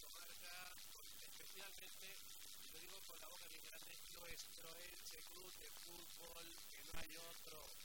comarca, especialmente, y lo digo con la boca bien grande, nuestro Elche Club de Fútbol, que no hay otro.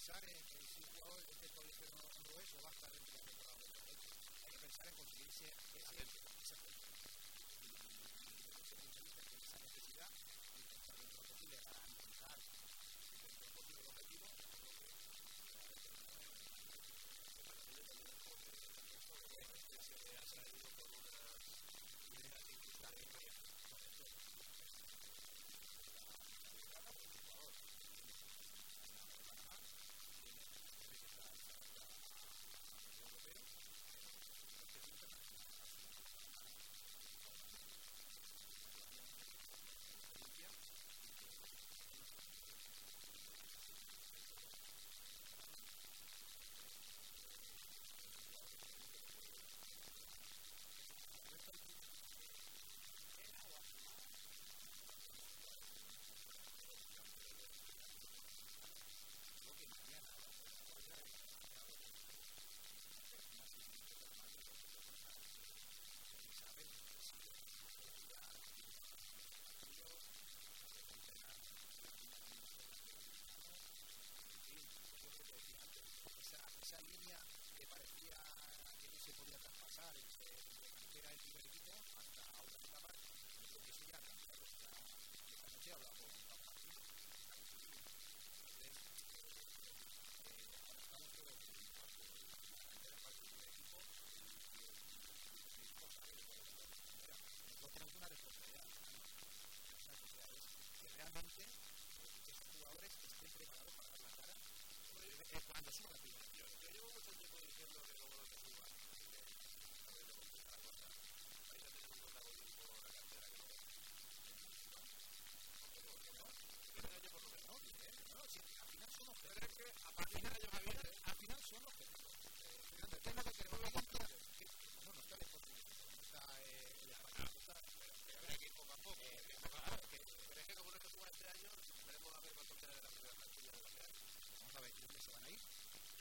pensar en que si yo este colegio no es, lo va a estar en la temporada. Hay que pensar en conseguir ese, ese,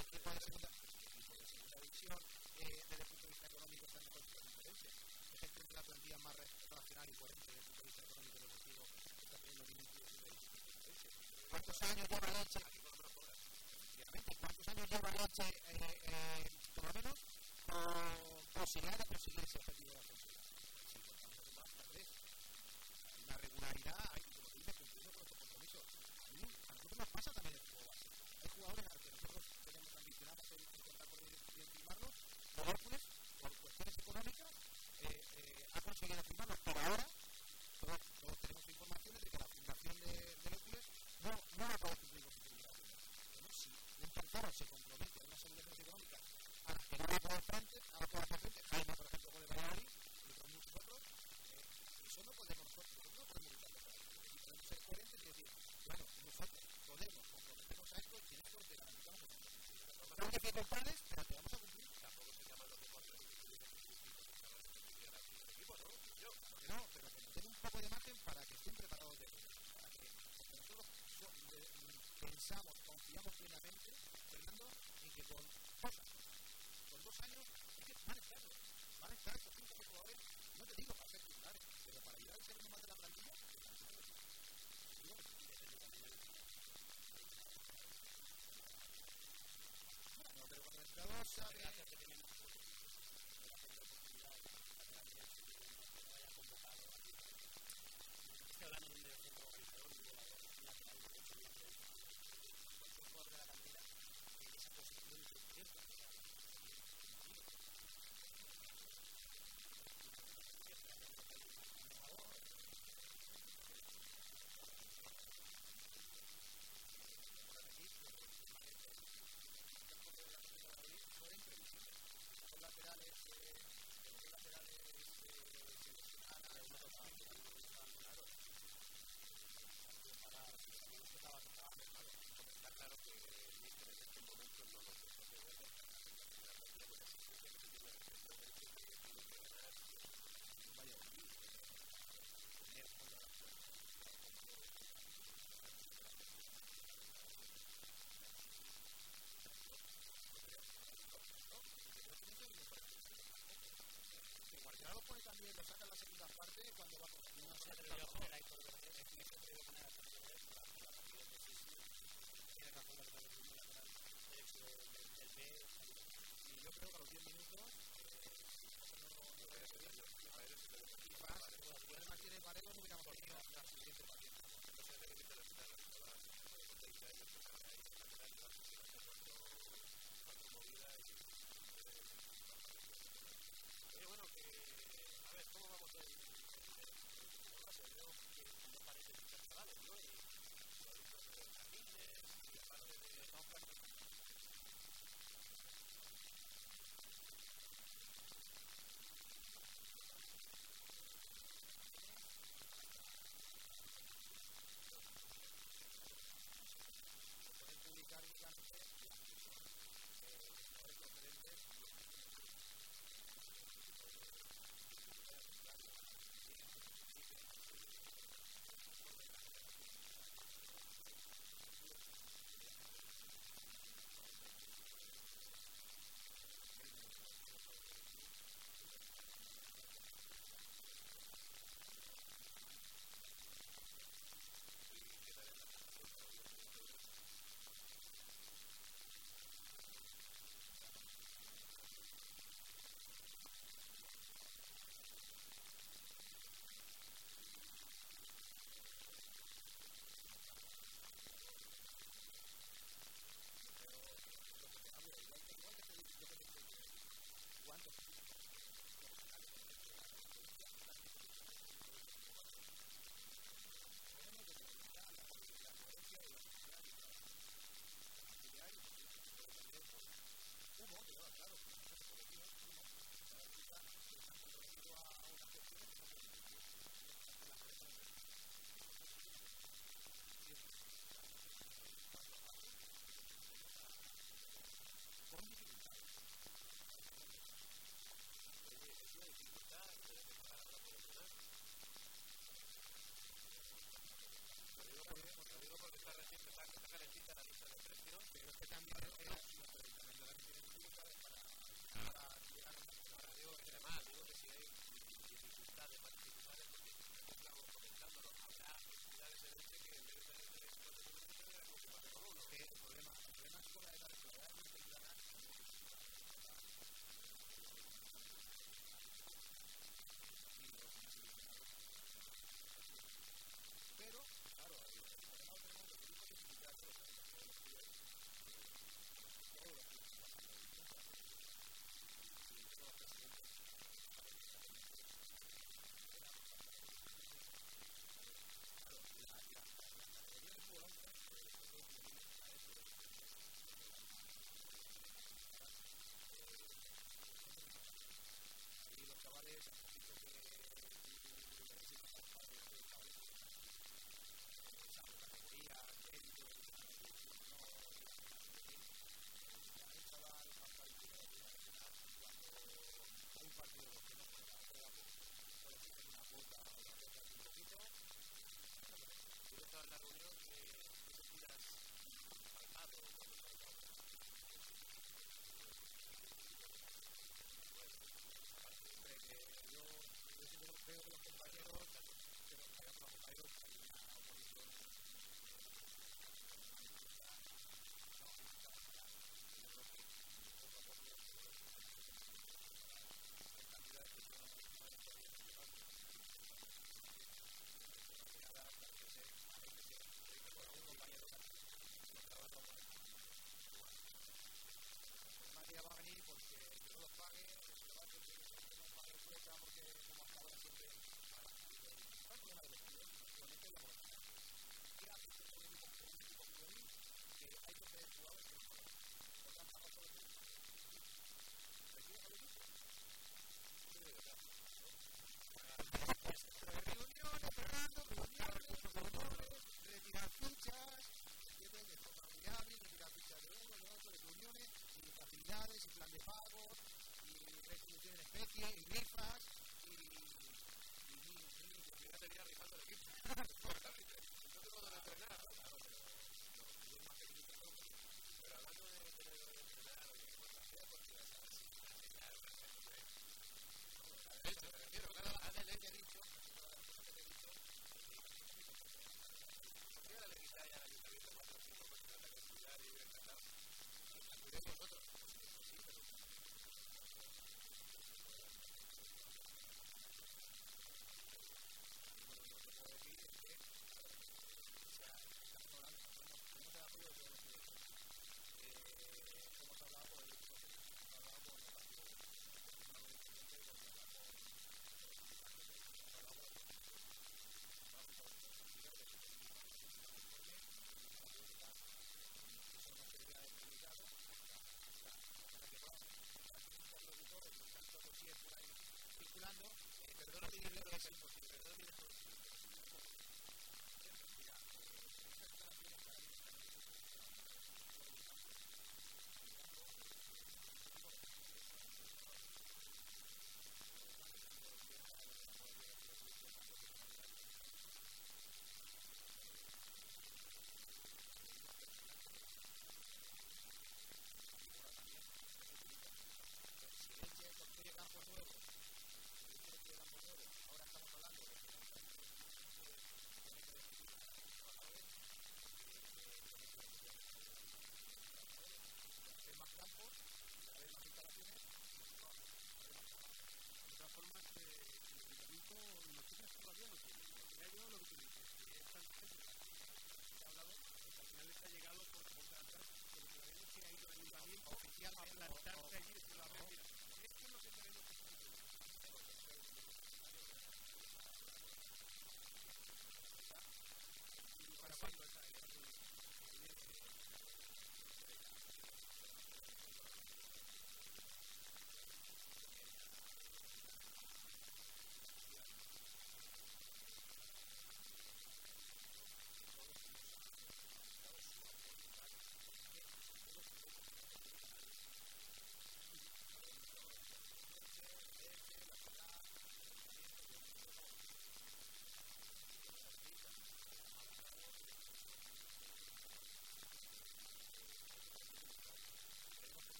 equipos de segunda, equipos de segunda división, eh, desde el punto de vista económico. Es la plantilla más racional y coherente desde el punto de vista económico y está teniendo ¿Cuántos años lleva ¿cuántos años lleva por lo menos, posibilidad conseguir ese. La regularidad, hay que dice, cumpliendo con estos compromisos. A nosotros nos pasa también el juego base. Hay jugadores a los que nosotros tenemos ambicionados en intentar por firmarlos, los Hércules, por cuestiones económicas, eh, eh, ha pero ahora todos, todos tenemos informaciones de que la fundación de, de Hércules no, no va a poder cumplir con sus obligaciones. Bueno, si un tercero se compromete a unas obligaciones económicas a las que no va a poder frente, a las que va a hacer frente, Jaime, por ejemplo, con el Valladolid, y otros muchos otros, eh, eso no podemos nosotros, nosotros no podemos evitarlo. Tenemos que ser coherentes y decir, bueno, nosotros podemos comprometernos a esto y esto te garantizamos que no hay dificultades, pero te vamos a cumplir. Tampoco se llama lo que cuando equipo, ¿no? Yo. No, pero que nos den un poco de margen para que estén preparados de para que porque nosotros so, de, pensamos, confiamos plenamente, Fernando, en que con dos años, con dos años, es que van a estar, van a estar cinco jugadores, no te digo para ser titulares, pero para ayudar al segundo más de la plantilla, no, que tenemos Estoy hablando de un centro organizador, un jugador lateral de 8 millones de un jugador de la cantera, en esa posición es cierta. Son laterales, eh, los laterales eh, que lesionan a unos claro. Está claro que el Mister en este momento no lo que se debe hacer. La partida con ese que tiene la reflexión de que tiene que ganar Vaya, tener contra la Guardiola lo pone también, lo saca en la segunda parte cuando va con No se atrevió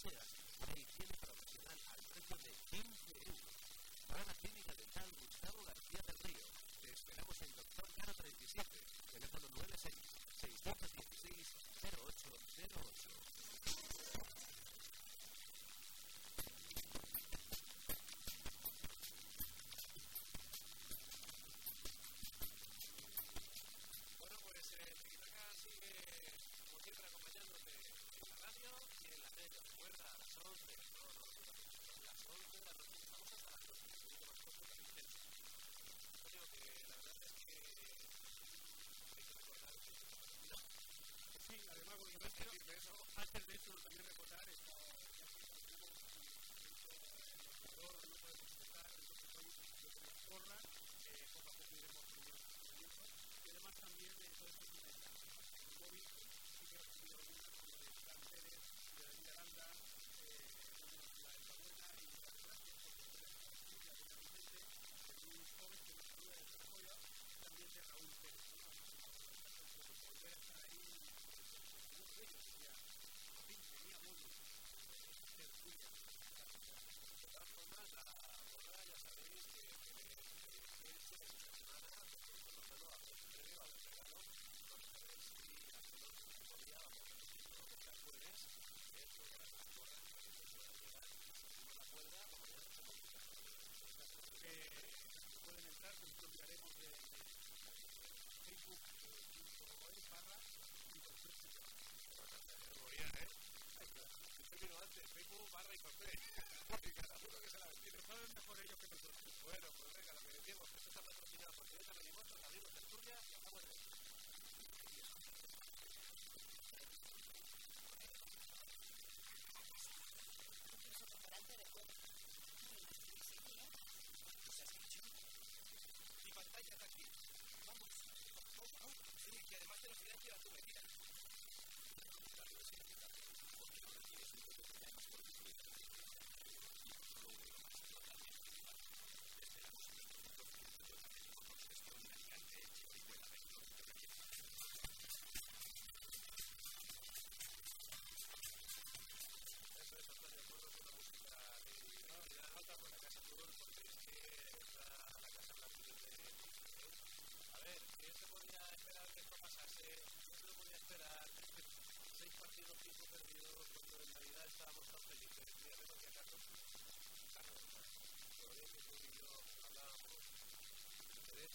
sea, la higiene profesional al precio de 15 euros. Pagan aquí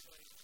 actually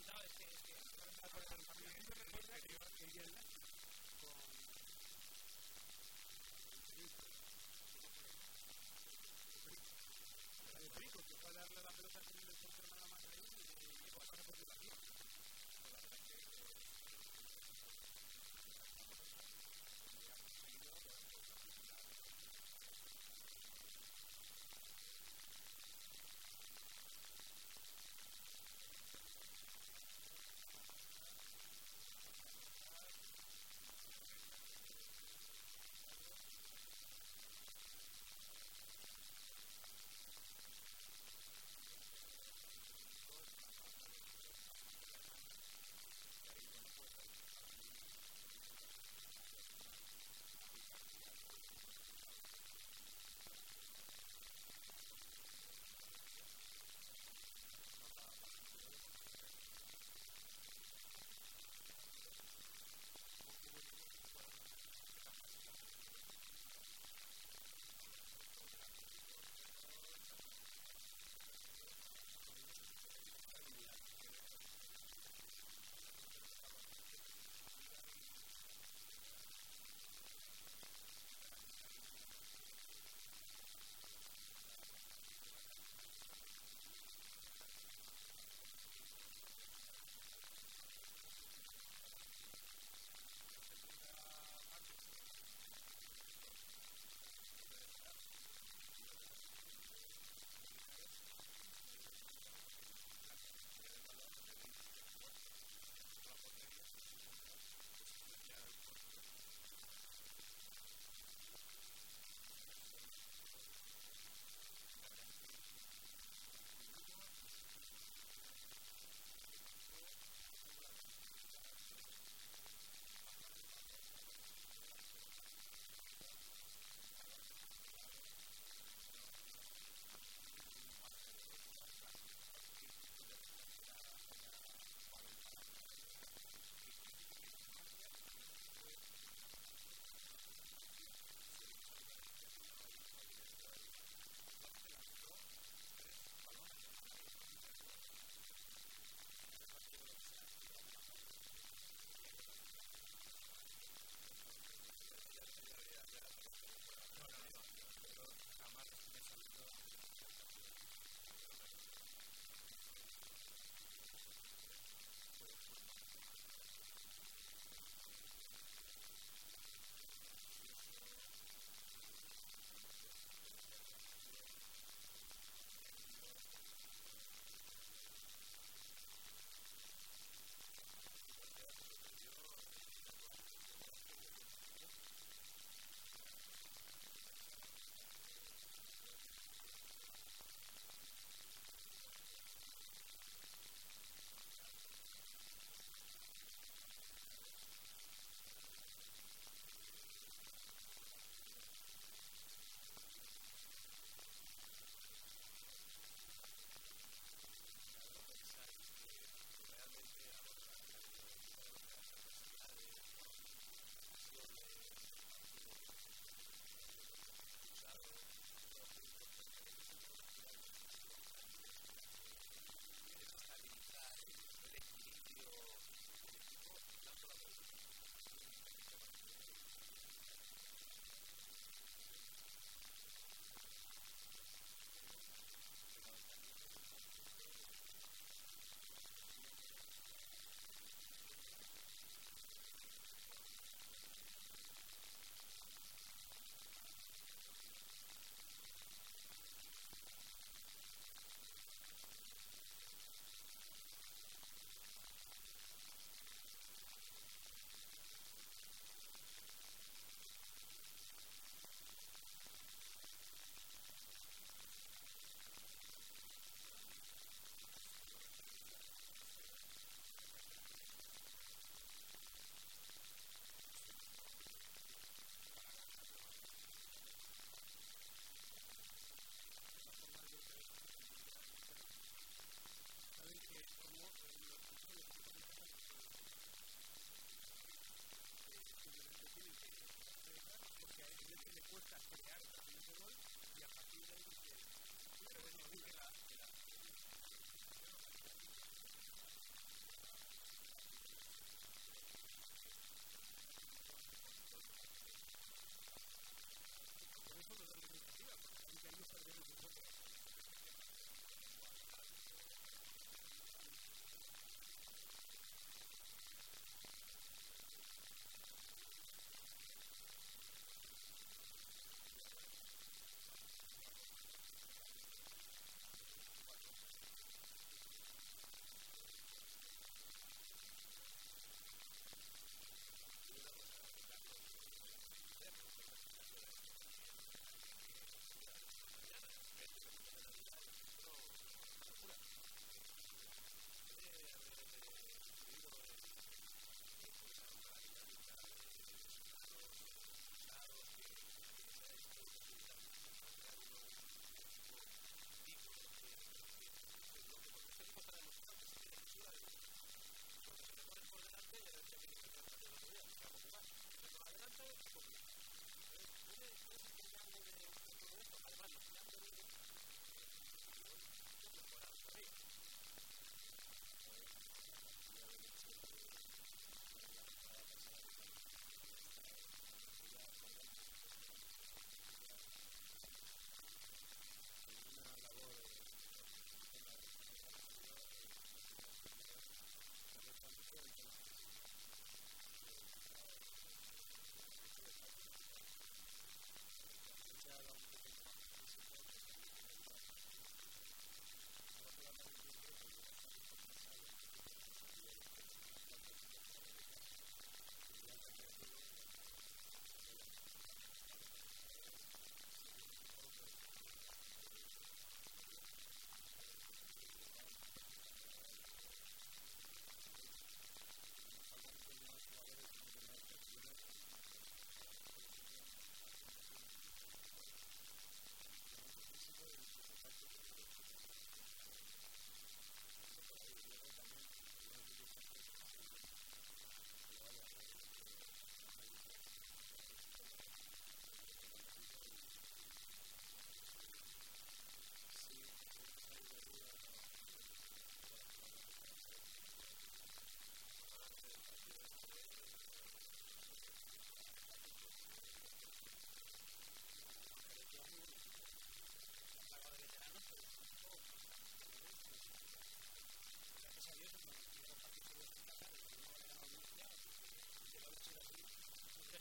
Orientado, es que. Que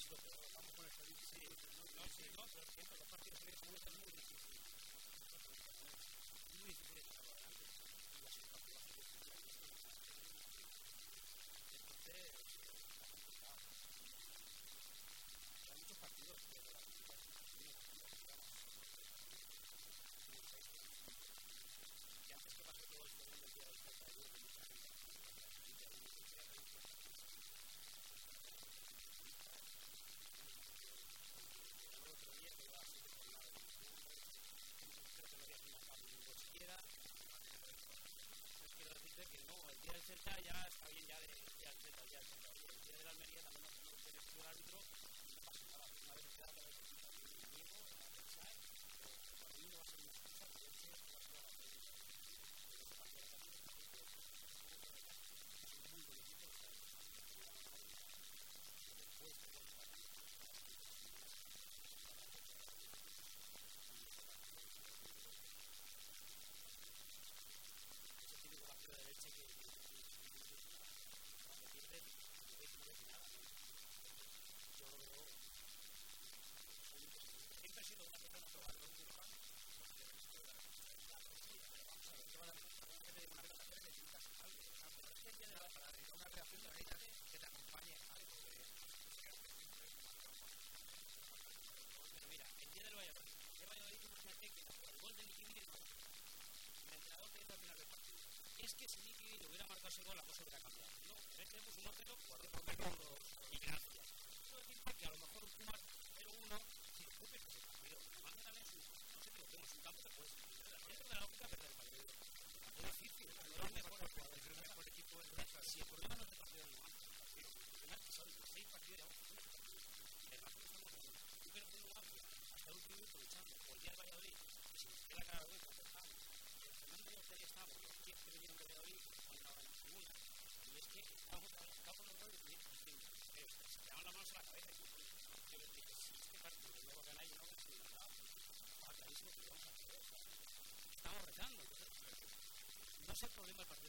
nosotros no, sí, no, pero es los partidos muy difíciles. Problema el partido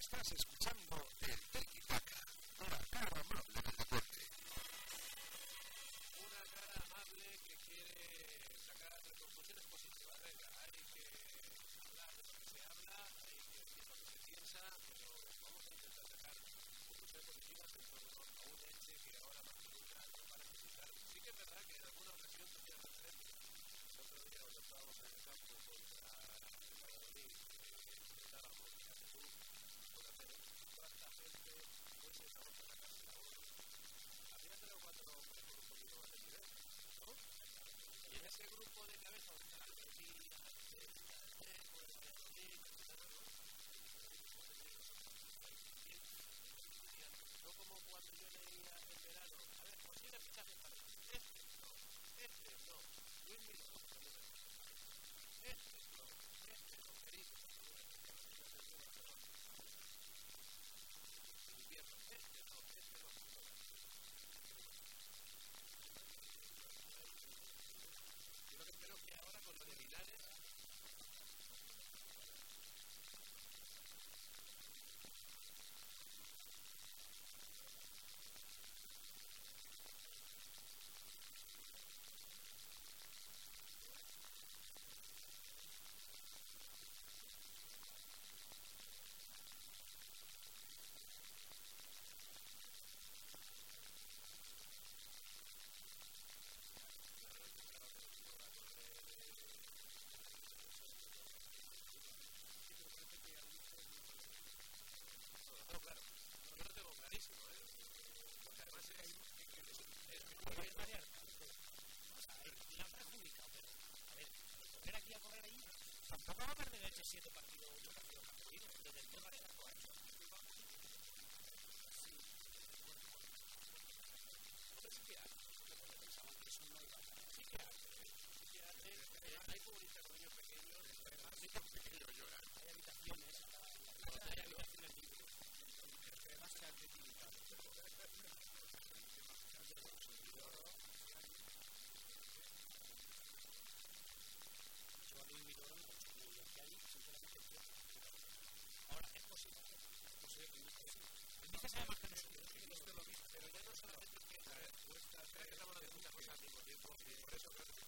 Estás escuchando el Tiki Taka, una cara amable del deporte. Una cara amable que quiere sacar las conclusiones positivas. Venga, hay que hablar de lo que se habla, hay que decir lo que se piensa. ese grupo pasado más pero ya no solamente al mismo tiempo, y por eso creo que se.